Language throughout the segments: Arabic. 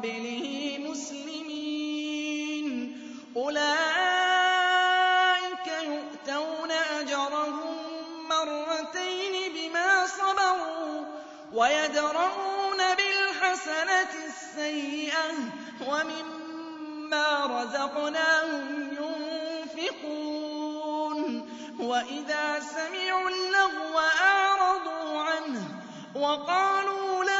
قَبْلِهِ مُسْلِمِينَ. أُولَٰئِكَ يُؤْتَوْنَ أَجْرَهُم مَّرَّتَيْنِ بِمَا صَبَرُوا ويدرون بِالْحَسَنَةِ السَّيِّئَةَ وَمِمَّا رَزَقْنَاهُمْ يُنفِقُونَ. وَإِذَا سَمِعُوا اللَّغْوَ أَعْرَضُوا عَنْهُ وَقَالُوا لَنَا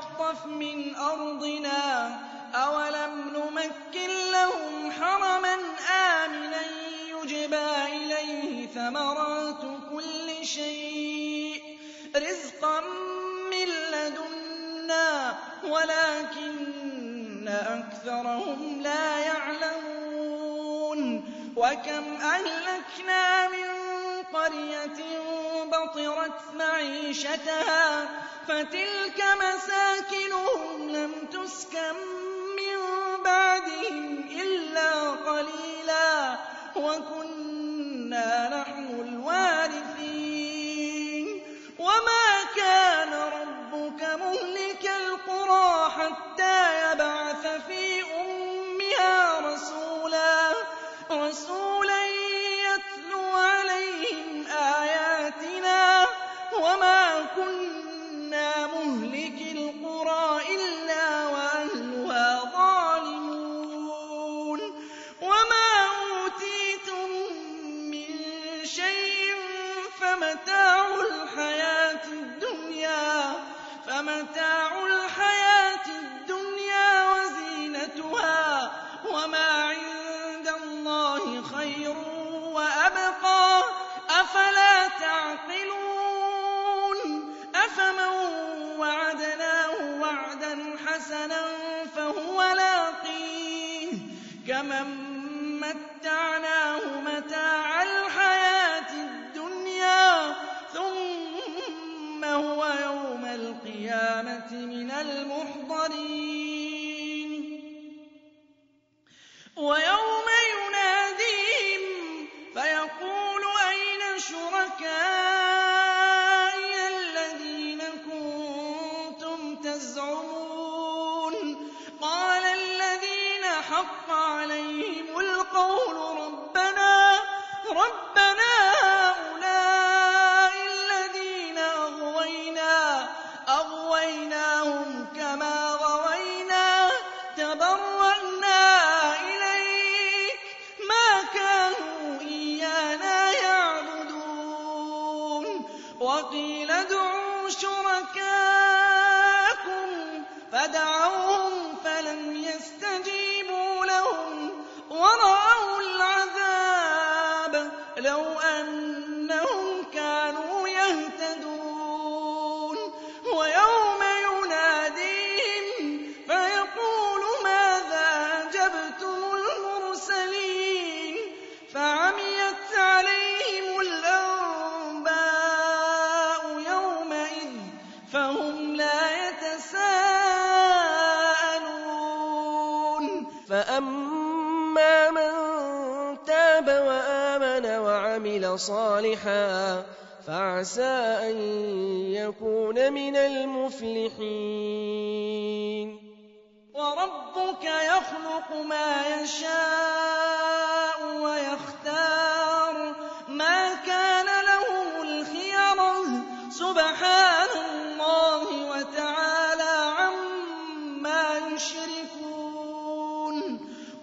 تَخْطَفْ مِنْ أَرْضِنَا؟ أَوَلَمْ نُمَكِّنْ لَهُمْ حَرَمًا آمِنًا يُجْبَى إِلَيْهِ ثَمَرَاتُ كُلِّ شَيْءٍ رِزْقًا مِنْ لَدُنَّا وَلَكِنَّ أَكْثَرَهُمْ لَا يَعْلَمُونَ. وَكَمْ أَهْلَكْنَا مِنْ قَرْيَةٍ أَرَادَتْ مَعِيشَتَهَا فَتِلْكَ مَسَاكِنُهُمْ لَمْ تُسْكَنْ مِنْ بَعْدِهِمْ إِلَّا قَلِيلًا وَكُنَّا نَحْنُ متاع الحياة الدنيا وزينتها وما عند الله خير وأبقى. أفلا تعقلون؟ أفمن وعدناه وعدا حسنا فهو لاقيه. كمن متعناه متاع الجنة من المحضرين ويوم وقيل ادعوا شركاءكم فدعوهم فلم يستجيبوا لهم ورأوا العذاب لو أن فأما من تاب وآمن وعمل صالحا فعسى أن يكون من المفلحين وربك يخلق ما يشاء ويختار ما كان له الخيرة سبحانه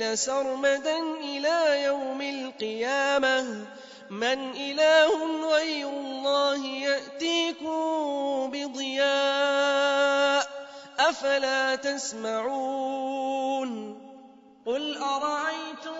الليل سرمدا إلى يوم القيامة. من إله غير الله يأتيكم بضياء أفلا تسمعون. قل أرأيتم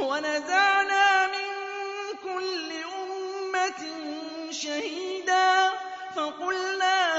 ونزعنا من كل أمة شهيدا فقلنا